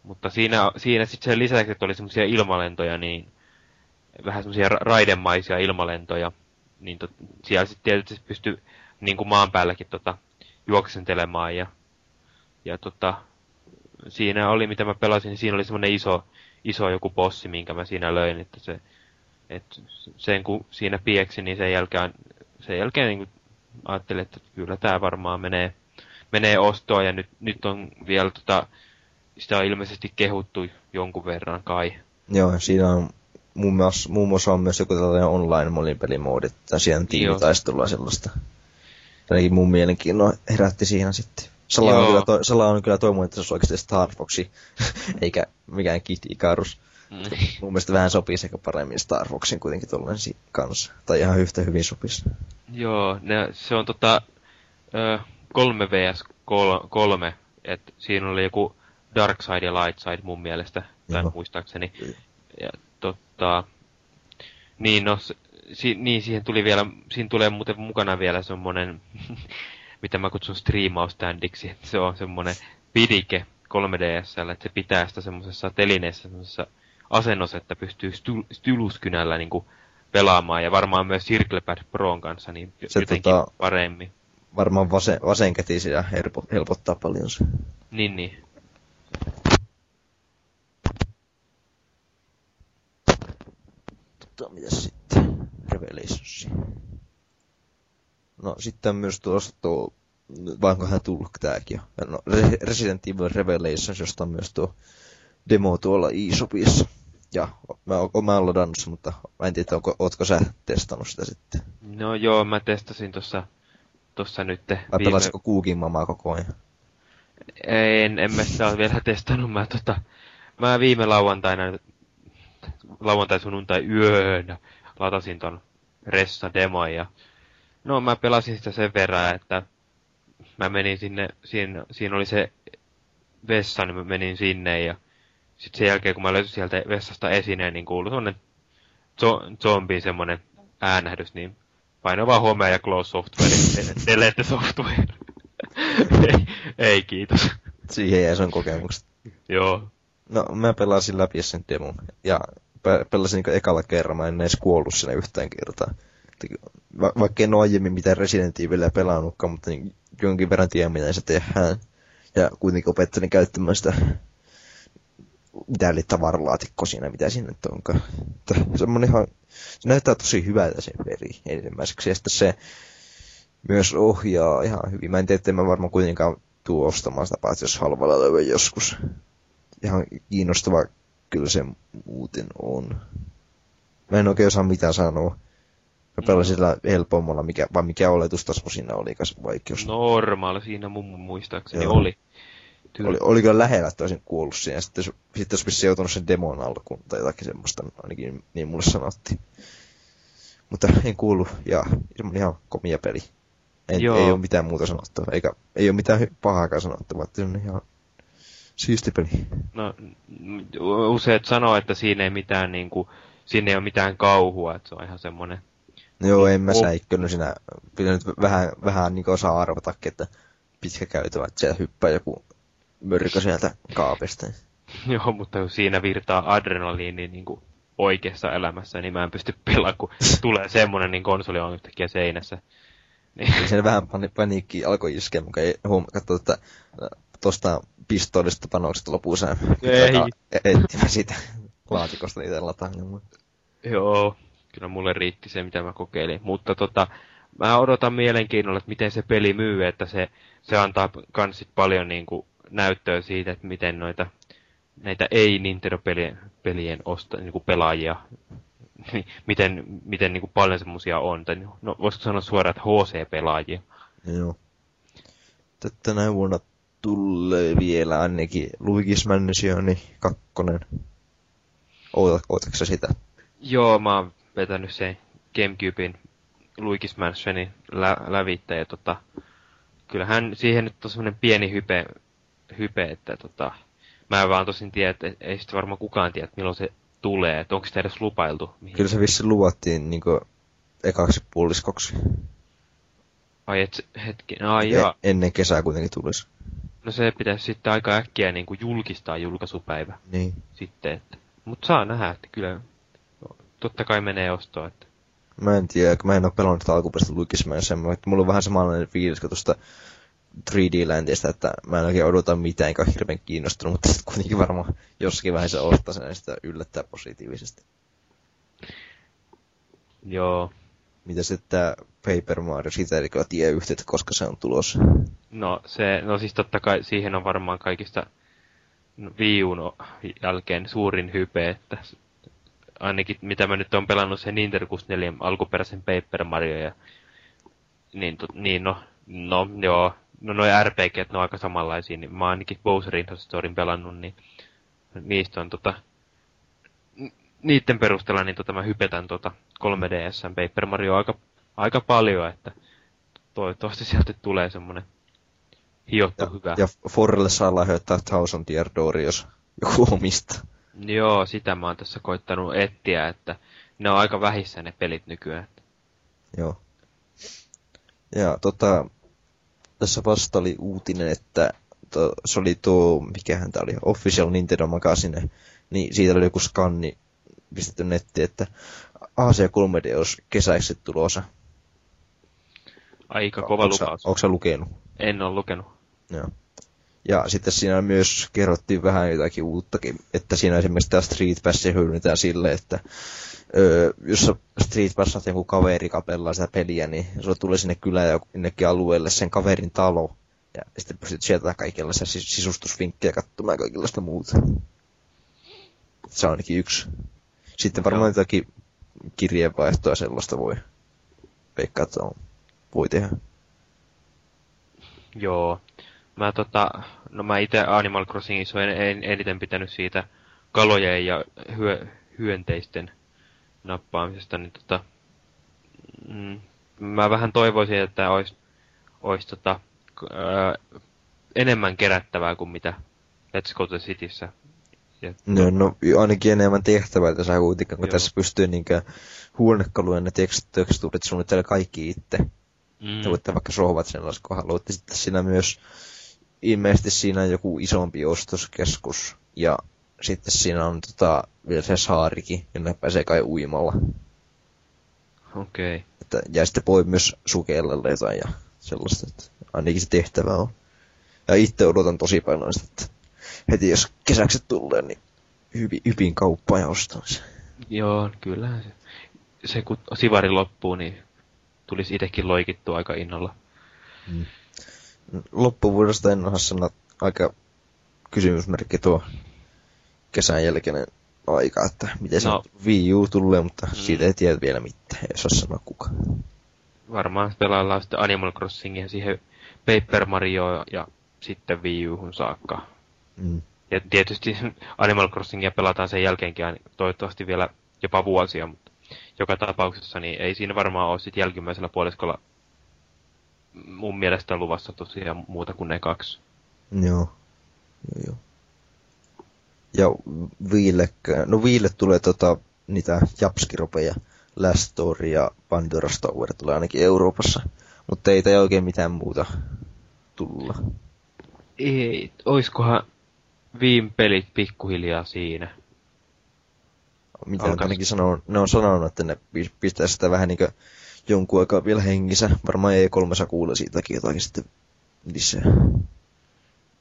mutta siinä, siinä sitten sen lisäksi, että oli semmoisia ilmalentoja, niin vähän semmoisia raidemaisia ilmalentoja, niin tot, siellä sitten tietysti pystyi niin kuin maan päälläkin tota, juoksentelemaan ja, ja tota, siinä oli, mitä mä pelasin, niin siinä oli semmoinen iso, iso joku bossi, minkä mä siinä löin, että se, et sen kun siinä pieksi, niin sen jälkeen, sen jälkeen niin ajattelin, että kyllä tämä varmaan menee, menee ostoon ja nyt, nyt on vielä tota, sitä on ilmeisesti kehuttu jonkun verran kai. Joo, siinä on muun muassa, muun muassa on myös joku tällainen online monipelimoodi, tai on tiimitaistelua sellaista. Ainakin mun mielenkiinnon herätti siinä sitten. Sala on, kyllä to, Sala on kyllä toivonut, että se olisi oikeasti Star Foxi, eikä mikään Kid Icarus. Mm. Mun mielestä vähän sopii sekä paremmin Star Foxin kuitenkin tuollainen kanssa. Tai ihan yhtä hyvin sopisi. Joo, ne, se on tota ö, 3 vs 3, että siinä oli joku Dark Side ja Light Side mun mielestä, tai muistaakseni. Ja tota, niin no, si, niin siihen tuli vielä, siinä tulee muuten mukana vielä semmonen, mitä mä kutsun striimauständiksi, että se on semmonen pidike 3DSllä, että se pitää sitä semmoisessa telineessä semmoisessa asennossa, että pystyy styluskynällä niinku pelaamaan ja varmaan myös Circlepad Proon kanssa niin se jotenkin tota, paremmin. Varmaan vasen, vasenkätisiä helpottaa paljon se. Niin, niin. Tota, mitä sitten? Revelations. No sitten myös tuossa tuo, vai onkohan tullut tääkin jo. No, Resident Evil Revelations, josta on myös tuo demo tuolla eShopissa. Ja mä, mä oon ladannut se, mutta mä en tiedä, onko, ootko sä testannut sitä sitten? No joo, mä testasin tossa, tossa nyt. Vai viime... pelasitko kuukin mamaa koko ajan? En, en mä sitä ole vielä testannut. Mä, tota, mä viime lauantaina, lauantai sunnuntai yönä, latasin ton Ressa demon ja no mä pelasin sitä sen verran, että mä menin sinne, siinä, siinä oli se vessa, niin mä menin sinne ja sitten sen jälkeen, kun mä löysin sieltä vessasta esineen, niin kuului semmonen zo- zombin semmonen äänähdys, niin paino vaan homea ja close software, delete software. ei, ei, kiitos. Siihen jäi sen kokemukset. Joo. No, mä pelasin läpi sen demon. Ja pelasin niin ekalla kerran, mä en edes kuollut sinne yhtään kertaa. Va- vaikka en ole aiemmin mitään Resident Evilia pelannutkaan, mutta niin jonkin verran tiedän, miten se tehdään. Ja kuitenkin opettelin käyttämään sitä mitä oli tavaralaatikko siinä, mitä siinä nyt onkaan. Semmoinen ihan, se näyttää tosi hyvältä se peri ensimmäiseksi. Ja sitten se myös ohjaa ihan hyvin. Mä en tiedä, että mä varmaan kuitenkaan tuo ostamaan sitä, paitsi jos halvalla löyä joskus. Ihan kiinnostava kyllä se muuten on. Mä en oikein osaa mitään sanoa. Mä pelasin sillä helpommalla, mikä, vai mikä oletustaso siinä oli, vaikeus. Normaali siinä mummun muistaakseni Joo. oli. Oli, oli kyllä lähellä, että olisin kuollut siihen. Sitten, sitten olisi joutunut sen demon alkuun tai jotakin semmoista, ainakin niin mulle sanottiin. Mutta en kuulu, ja ihan komia peli. En, Joo. ei ole mitään muuta sanottavaa, eikä ei ole mitään pahaakaan sanottavaa, että se on ihan siisti peli. No, useat sanoo, että siinä ei mitään niinku, siinä ei ole mitään kauhua, että se on ihan semmoinen... No joo, en mä oh. säikkönyt siinä. Pitää nyt vähän, vähän niin osaa arvatakin, että pitkä käytävä, että siellä hyppää joku mörkö sieltä kaapista. Joo, mutta siinä virtaa adrenaliini niin kuin oikeassa elämässä, niin mä en pysty pelaamaan, kun tulee semmonen, niin konsoli on yhtäkkiä seinässä. Niin. Siinä vähän paniikki alkoi iskeä, mutta ei huomaa, katsoa, että tuosta pistoolista panoksesta lopussa ei. etsimään siitä laatikosta niitä lataan. Joo, kyllä mulle riitti se, mitä mä kokeilin. Mutta tota, mä odotan mielenkiinnolla, että miten se peli myy, että se, se antaa kans sit paljon niin kuin, näyttöä siitä, että miten noita näitä ei-Nintendo-pelien pelien osta, niin kuin pelaajia, miten, miten niin kuin paljon semmosia on. Tai, no, voisiko sanoa suoraan, että HC-pelaajia. Joo. Tänä vuonna tulee vielä ainakin Luigi's Mansioni 2. Ootatko sitä? Joo, mä oon vetänyt sen Gamecubein Luigi's Mansionin lä- lävittä ja tota, kyllähän siihen nyt on semmonen pieni hype, hype että tota, mä vaan tosin tiedä, että ei sitten varmaan kukaan tiedä, että milloin se tulee, että onko sitä edes lupailtu. Mihin? Kyllä se vissi luvattiin niinku ekaksi pulliskoksi. Ai et, hetki, ai e- Ennen kesää kuitenkin tulisi. No se pitäisi sitten aika äkkiä niin kuin julkistaa julkaisupäivä. Niin. Sitten, että. Mutta saa nähdä, että kyllä totta kai menee ostoon. Että. Mä en tiedä, kun mä en ole pelannut sitä alkuperäistä Luigi's että mulla on vähän samanlainen fiilis kuin tuosta 3D-läntistä, että mä en oikein odota mitään, enkä hirveän kiinnostunut, mutta sitten kuitenkin varmaan jossakin vaiheessa ostaa sen ja sitä yllättää positiivisesti. Joo. Mitä sitten Paper Mario, siitä ei tiedä yhteyttä, koska se on tulossa. No, se, no siis totta kai siihen on varmaan kaikista viun jälkeen suurin hype, että ainakin mitä mä nyt on pelannut sen Nintendo 64 alkuperäisen Paper Mario ja niin, to, niin no, no joo, no noin RPG, ne on aika samanlaisia, niin mä oon ainakin Bowserin Storyn pelannut, niin niistä on tota, niiden perusteella niin tota mä hypetän tota 3DS Paper Mario aika, aika paljon, että toivottavasti sieltä tulee semmonen hiottu ja, hyvä. Ja Forrelle saa lahjoittaa Thousand Year Door, jos joku omista. Joo, sitä mä oon tässä koittanut etsiä, että ne on aika vähissä ne pelit nykyään. Joo. Ja tota, tässä vasta oli uutinen, että to, se oli tuo, mikähän tää oli, Official Nintendo Magazine, niin siitä oli joku skanni pistetty nettiin, että AC3D olisi kesäiset tulossa. Aika kova lupaus. Onko sä lukenut? En ole lukenut. Joo. Ja sitten siinä myös kerrottiin vähän jotakin uuttakin, että siinä esimerkiksi tämä Street Pass hyödynnetään sille, että öö, jos Street Passat joku kaveri kapellaan sitä peliä, niin sulla tulee sinne kylään ja jonnekin alueelle sen kaverin talo, ja sitten pystyt sieltä kaikenlaisia sisustusvinkkejä katsomaan kaikenlaista muuta. Se on ainakin yksi. Sitten varmaan jotakin kirjeenvaihtoa sellaista voi veikkaa, että on, voi tehdä. Joo. Mä tota, no mä itse Animal Crossingissa en, en, eniten pitänyt siitä kalojen ja hyö, hyönteisten nappaamisesta, niin tota, mm, mä vähän toivoisin, että olisi ois tota, ää, enemmän kerättävää kuin mitä Let's Go to Cityssä. Ja, no, no, ainakin enemmän tehtävää tässä kuitenkaan, kun Joo. tässä pystyy niinkö huonekalujen ne tekstuurit suunnittelemaan kaikki itse. Mm. Te voitte vaikka sohvat sellaisen, kun haluatte. Sitten siinä myös, ilmeisesti siinä on joku isompi ostoskeskus, ja sitten siinä on tota, vielä se saarikin, jonne pääsee kai uimalla. Okei. Okay. Että, ja sitten voi myös sukellella jotain ja sellaista, että ainakin se tehtävä on. Ja itse odotan tosi paljon sitä, että heti jos kesäksi tulee, niin hypin, hypin kauppaan ja ostan se. Joo, kyllähän se. Se kun sivari loppuu, niin tulisi itsekin loikittua aika innolla. Mm. Loppuvuodesta en osaa sanoa aika kysymysmerkki tuo kesän jälkeinen aika, että miten se No. Wii U tulee, mutta Mm. siitä ei tiedä vielä mitään, ei osaa sanoa kuka. Varmaan pelaillaan sitten Animal Crossingia siihen Paper Mario ja sitten Wii Uhun saakka. Mm. Ja tietysti Animal Crossingia pelataan sen jälkeenkin toivottavasti vielä jopa vuosia, mutta joka tapauksessa niin ei siinä varmaan ole sitten jälkimmäisellä puoliskolla mun mielestä luvassa tosiaan muuta kuin ne kaksi. Joo. Joo, joo. Ja Viille, no Viille tulee tota, niitä japskiropeja, Last Story ja Pandora's Tower tulee ainakin Euroopassa. Mutta ei tai oikein mitään muuta tulla. Ei, oiskohan Viin pelit pikkuhiljaa siinä? Mitä Alkaisi. nyt ainakin sanoo, ne on sanonut, että ne pis- pistää sitä vähän niinkö jonkun aikaa vielä hengissä. Varmaan E3 kuulee siitäkin jotakin sitten lisää.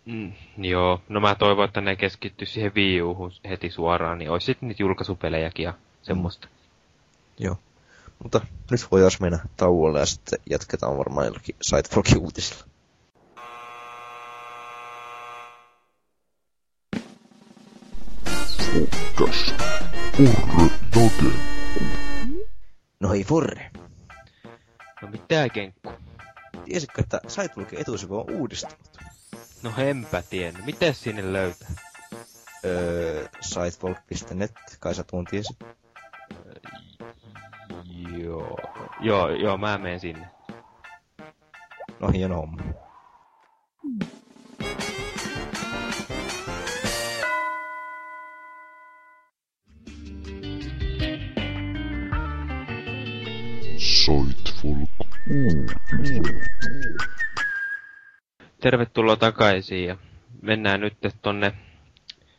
Mm, joo, no mä toivon, että ne keskittyy siihen Wii heti suoraan, niin olisi sitten niitä julkaisupelejäkin ja semmoista. Joo. Mutta nyt voidaan mennä tauolle ja sitten jatketaan varmaan jollakin Sidefrogin uutisilla. Podcast. Urre Note. No ei Forre. No mitä kenkku? Tiesitkö, että Sidefrogin etusivu on uudistunut? No henpä tiennyt. Miten sinne löytää? Öö, Sidefrog.net, kai sä tuon tiesi. Joo. Joo, joo, mä menen sinne. No hieno homma. Soitfolk. Tervetuloa takaisin ja mennään nyt tonne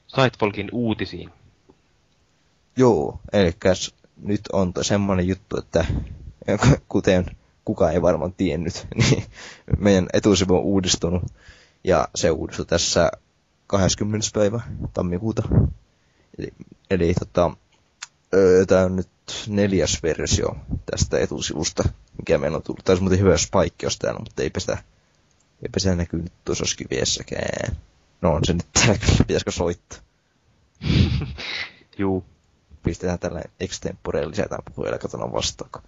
Sightfolkin uutisiin. Joo, eli nyt on to semmonen juttu, että kuten kukaan ei varmaan tiennyt, niin meidän etusivu on uudistunut. Ja se uudistui tässä 20. päivä tammikuuta. Eli, eli tota, tämä on nyt neljäs versio tästä etusivusta, mikä meillä on tullut. Tämä olisi muuten hyvä spike jos täällä, mutta eipä sitä, eipä sitä näkyy nyt tuossa skiviessäkään. No on se nyt täällä kyllä, pitäisikö soittaa. Juu. pistetään tällä extemporeen lisätään puheella, katsotaan vastaako.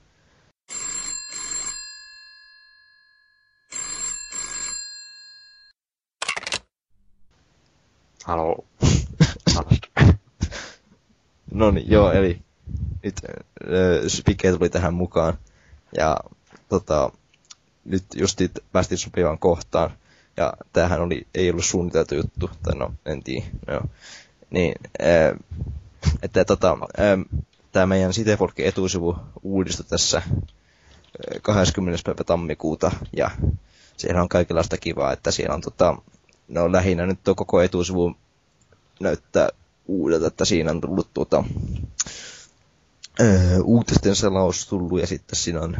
Halo. No niin, joo, eli nyt äh, Spike tuli tähän mukaan. Ja tota, nyt just päästiin sopivaan kohtaan. Ja tämähän oli, ei ollut suunniteltu juttu, tai no, en tiedä. No, niin, äh, että tota, tämä meidän Sitefolkin etusivu uudistui tässä äh, 20. päivä tammikuuta. Ja siellä on kaikenlaista kivaa, että siellä on tota, no lähinnä nyt tuo koko etusivu näyttää uudelta, että siinä on tullut tuota, öö, uutisten selaus tullut ja sitten siinä on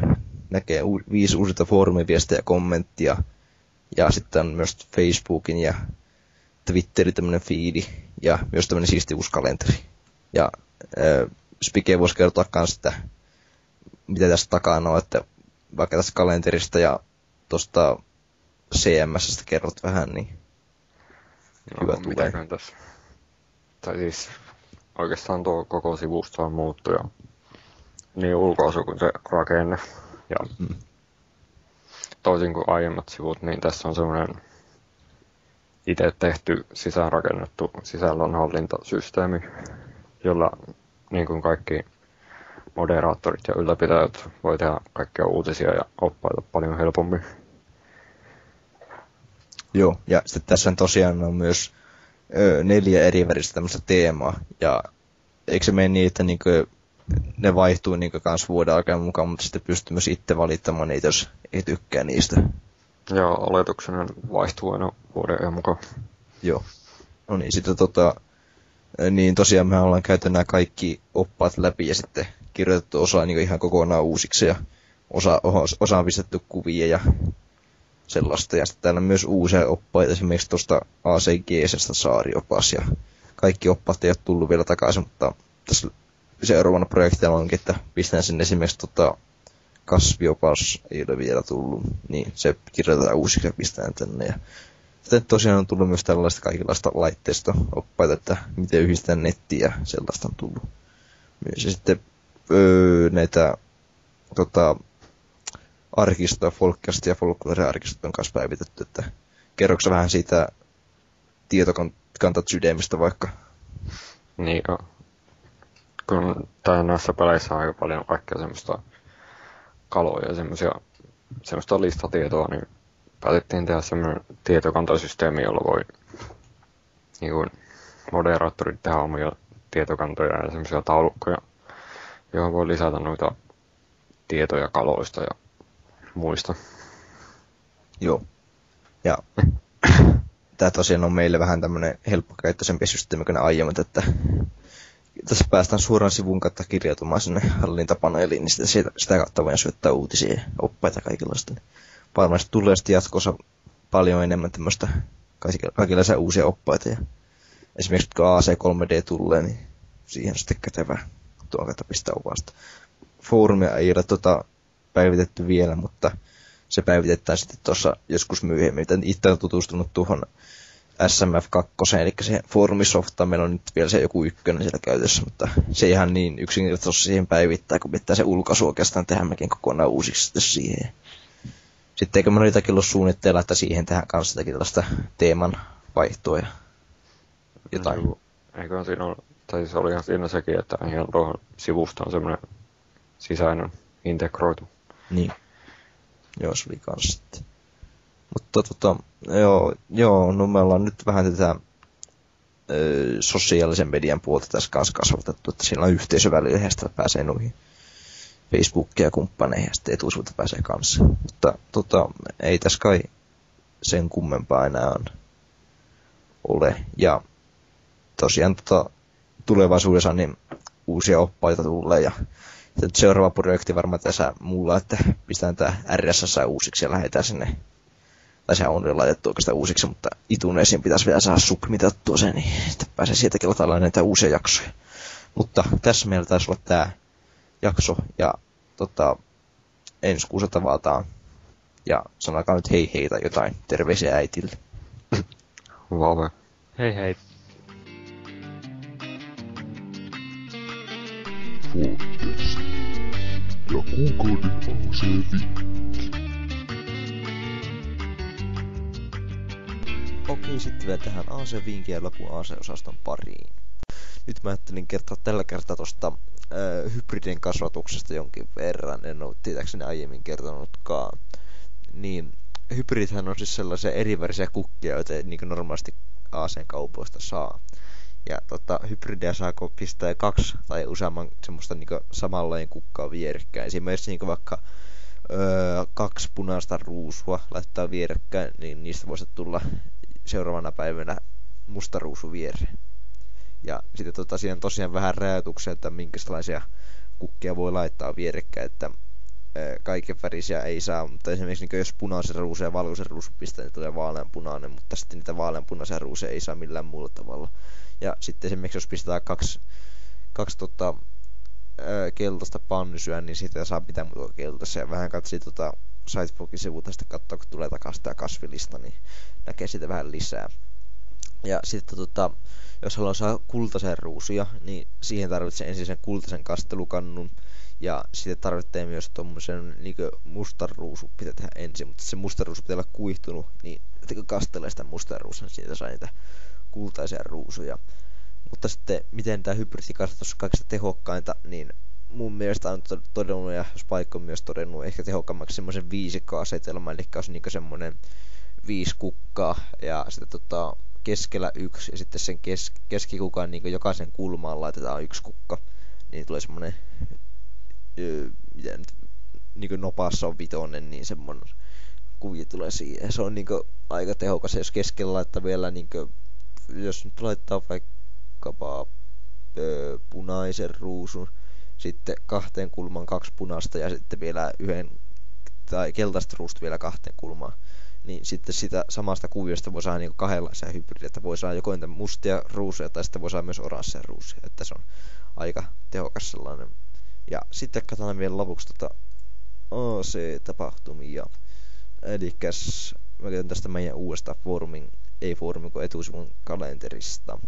näkee u- viisi uusinta foorumiviestejä ja kommenttia. Ja sitten on myös Facebookin ja Twitterin tämmönen fiidi ja myös tämmönen siisti uusi kalenteri. Ja öö, Spike voisi kertoa kans, että mitä tässä takana on, että vaikka tästä kalenterista ja tuosta CMSstä kerrot vähän, niin Hyvä no, tulee. mitäköhän tässä? Tai siis oikeastaan tuo koko sivusto on muuttu ja niin ulkoasu kuin se rakenne. Ja Mm. toisin kuin aiemmat sivut, niin tässä on semmoinen itse tehty sisäänrakennettu sisällönhallintasysteemi, jolla niin kuin kaikki moderaattorit ja ylläpitäjät voi tehdä kaikkia uutisia ja oppaita paljon helpommin. Joo, ja sitten tässä tosiaan on myös ö, neljä eri väristä tämmöistä teemaa, ja eikö se mene niin, että niinkö, ne vaihtuu niinkö kans vuoden aikana mukaan, mutta sitten pystyy myös itse valittamaan niitä, jos ei tykkää niistä. Ja oletuksena vaihtuu aina vuoden ajan mukaan. Joo. No niin, sitten tota, niin tosiaan me ollaan käyty nämä kaikki oppaat läpi ja sitten kirjoitettu osa niin ihan kokonaan uusiksi ja osa, osa, osa on pistetty kuvia ja sellaista. Ja sitten täällä on myös uusia oppaita, esimerkiksi tuosta ACGSstä saariopas ja kaikki oppaat ei ole tullut vielä takaisin, mutta tässä seuraavana projektilla onkin, että pistän sinne esimerkiksi tota kasviopas ei ole vielä tullut, niin se kirjoitetaan uusiksi ja pistetään tänne. Ja sitten tosiaan on tullut myös tällaista kaikenlaista laitteisto oppaita, että miten yhdistää nettiä ja sellaista on tullut. Myös ja sitten öö, näitä tota, arkistoja, folkcast ja folklore-arkistot on kanssa päivitetty, että kerroksä vähän siitä tietokantat sydämistä vaikka? Niin Kun tai näissä peleissä on aika paljon kaikkea semmoista kaloja ja semmoisia, semmoista listatietoa, niin päätettiin tehdä semmoinen tietokantasysteemi, jolla voi niin kuin moderaattorit tehdä omia tietokantoja ja semmoisia taulukkoja, johon voi lisätä noita tietoja kaloista ja muista. Joo. Ja tämä tosiaan on meille vähän tämmöinen helppokäyttöisempi systeemi kuin aiemmat, että tässä päästään suoraan sivun kautta kirjautumaan sinne hallintapaneeliin, niin sitä, sitä kautta voidaan syöttää uutisia ja oppaita kaikenlaista. Varmasti tulee sitten jatkossa paljon enemmän tämmöistä kaikenlaisia uusia oppaita. Ja esimerkiksi kun AC3D tulee, niin siihen sitten kätevä tuon kautta pistää ovasta. Foorumia ei ole tota päivitetty vielä, mutta se päivitetään sitten tuossa joskus myöhemmin. Itse olen tutustunut tuohon SMF2, eli se foorumisofta, meillä on nyt vielä se joku ykkönen siellä käytössä, mutta se ei ihan niin yksinkertaisesti siihen päivittää, kun pitää se ulkaisu oikeastaan tehdä mekin kokonaan uusiksi sitten siihen. Sitten eikö meillä jotakin ollut suunnitteilla, että siihen tehdään kanssa jotakin tällaista teeman vaihtoa ja jotain. No, eikö siinä ole, tai siis olihan siinä sekin, että ihan tuohon sivusta on semmoinen sisäinen integroitu. Niin. Joo, se oli kanssa sitten. Mutta tota, joo, joo, no me ollaan nyt vähän tätä ö, sosiaalisen median puolta tässä kanssa kasvatettu, että siinä on yhteisövälilehdistä pääsee noihin Facebookia ja kumppaneihin ja sitten etuisuutta pääsee kanssa. Mutta tota, ei tässä kai sen kummempaa enää on, ole. Ja tosiaan tota, tulevaisuudessa niin uusia oppaita tulee ja seuraava projekti varmaan tässä mulla, että pistetään tämä RSS uusiksi ja lähdetään sinne tai se on laitettu oikeastaan uusiksi, mutta ituneisiin pitäisi vielä saada submitattua se, niin että pääsee sieltäkin lataamaan näitä uusia jaksoja. Mutta tässä meillä taisi olla tämä jakso, ja tota, ensi kuussa tavataan. Ja sanokaa nyt hei hei tai jotain. Terveisiä äitille. Vave. Hei hei. Podcast. Ja kuukauden AC Okei, sitten vielä tähän AC-vinkin ja lopun AC-osaston pariin. Nyt mä ajattelin kertoa tällä kertaa tuosta äh, hybridin kasvatuksesta jonkin verran. En ole tietääkseni aiemmin kertonutkaan. Niin, hybridhän on siis sellaisia erivärisiä kukkia, joita niin normaalisti AC kaupoista saa. Ja tota, hybridiä saako pistää kaksi tai useamman semmoista niin samanlainen kukkaa vierekkäin. Esimerkiksi niin vaikka öö, kaksi punaista ruusua laittaa vierekkäin, niin niistä voisi tulla seuraavana päivänä musta ruusu viereen. Ja sitten tota, siinä on tosiaan vähän rajoituksia, että minkälaisia kukkia voi laittaa vierekkäin, että kaiken värisiä ei saa, mutta esimerkiksi niin jos punaisen ruusen ja valkoisen ruusun pistää, niin tulee vaaleanpunainen, mutta sitten niitä vaaleanpunaisia ruuseja ei saa millään muulla tavalla. Ja sitten esimerkiksi jos pistetään kaksi, kaksi tota, keltaista pannysyä, niin sitä saa pitää muuta keltaisia. Vähän katsi tota Sitebookin sivulta sitten katsoa, kun tulee takaisin tämä kasvilista, niin näkee sitä vähän lisää. Ja sitten tota, jos haluaa saada kultaisen ruusuja, niin siihen tarvitsee ensin sen kultaisen kastelukannun. Ja sitten tarvitsee myös tuommoisen niin mustan ruusu pitää tehdä ensin, mutta se musta ruusu pitää olla kuihtunut, niin kun kastelee sitä mustan ruusun, niin siitä saa niitä kultaisia ruusuja. Mutta sitten, miten tämä hybridikasvatus on kaikista tehokkainta, niin mun mielestä on todennut, ja paikka on myös todennut, ehkä tehokkaammaksi semmoisen viisikko-asetelma, eli olisi niin semmoinen viisi kukkaa, ja sitten tota, keskellä yksi, ja sitten sen kes, keskikukan niin jokaisen kulmaan laitetaan yksi kukka, niin tulee semmoinen, miten nyt, niin nopassa on vitonen, niin semmoinen kuvio tulee siihen. Se on niin aika tehokas, jos keskellä laittaa vielä, niin kuin, jos nyt laittaa vaikkapa punaisen ruusun, sitten kahteen kulmaan kaksi punaista ja sitten vielä yhden tai keltaista ruusta vielä kahteen kulmaan. Niin sitten sitä samasta kuviosta voi saada niin kahdenlaisia hybridiä, että voi saada joko niitä mustia ruusuja tai sitten voi saada myös oransseja ruusuja, että se on aika tehokas sellainen. Ja sitten katsotaan vielä lopuksi tota AC-tapahtumia. Eli mä käytän tästä meidän uudesta foorumin, ei foorumin, kun etusivun kalenterista.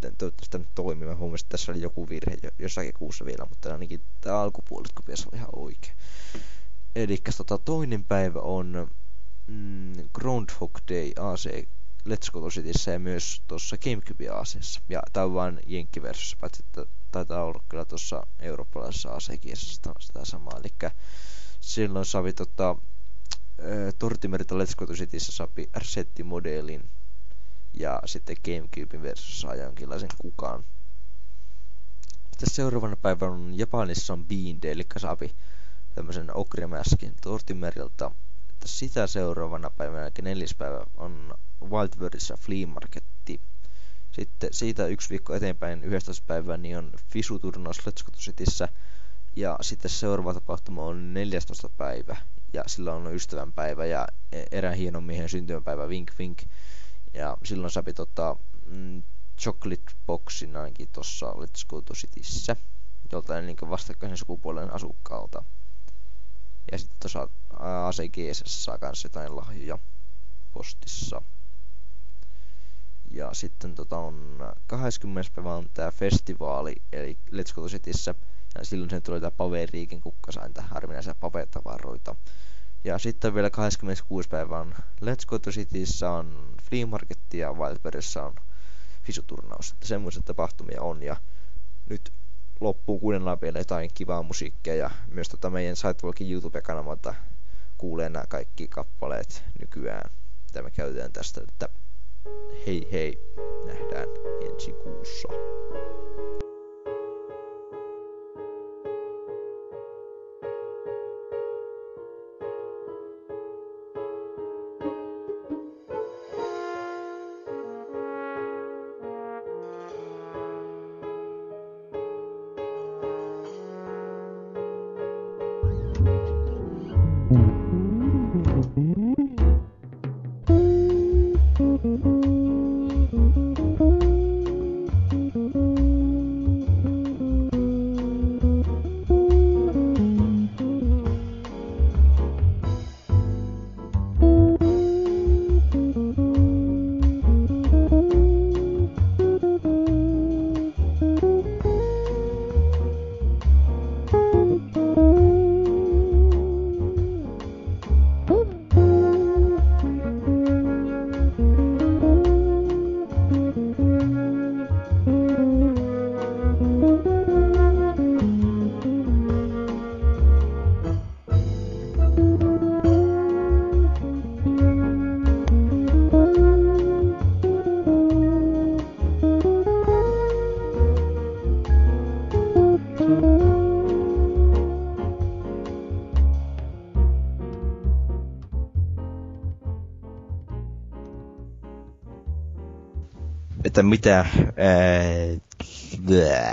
Toivottavasti tämä toimii. Mä huomasin, että tässä oli joku virhe jossakin kuussa vielä, mutta ainakin tämä alkupuolet pitäisi olla ihan oikein. Eli tota, toinen päivä on mm, Groundhog Day AC Let's Go Cityssä ja myös tuossa Gamecube ACssa. Ja tää on vain Jenkkiversiossa, paitsi että taitaa olla kyllä tuossa eurooppalaisessa AC-kiesassa sitä samaa. Eli silloin savi tota, Tortimerta Let's Go Cityssä sapi R-setti-modelin ja sitten Gamecubein versiossa saa jonkinlaisen kukaan. Sitten seuraavana päivänä on Japanissa on Bean Day, eli saapi tämmöisen Okrimäskin Tortimerilta. Sitä seuraavana päivänä, eli neljäs päivä, on Wildworldissa Flea Marketti. Sitten siitä yksi viikko eteenpäin 11. päivää niin on Fisu-turnaus Let's Go Cityssä. Ja sitten seuraava tapahtuma on 14. päivä. Ja silloin on ystävänpäivä ja erään hienon miehen syntymäpäivä Vink Vink. Ja silloin sapi tota, mm, Chocolate Boxin ainakin tuossa Let's Go Cityssä. Joltain niin vastakkaisen sukupuolen asukkaalta. Ja sitten tuossa ACGS saa kanssa jotain lahjoja postissa. Ja sitten tota on 20. päivä on tää festivaali, eli Let's Go Cityssä. Ja silloin sen tulee tää Paveriikin kukkasainta, harvinaisia pavetavaroita. Ja sitten vielä 26. päivä on Let's Go to Cityssä on Flea Market ja Wildberryssä on Fisuturnaus. Että semmoisia tapahtumia on ja nyt loppuun kuunnellaan vielä jotain kivaa musiikkia ja myös tota meidän Sidewalkin YouTube-kanavalta kuulee nämä kaikki kappaleet nykyään, mitä me käytetään tästä, että hei hei, nähdään ensi kuussa. Että mitä... Joo.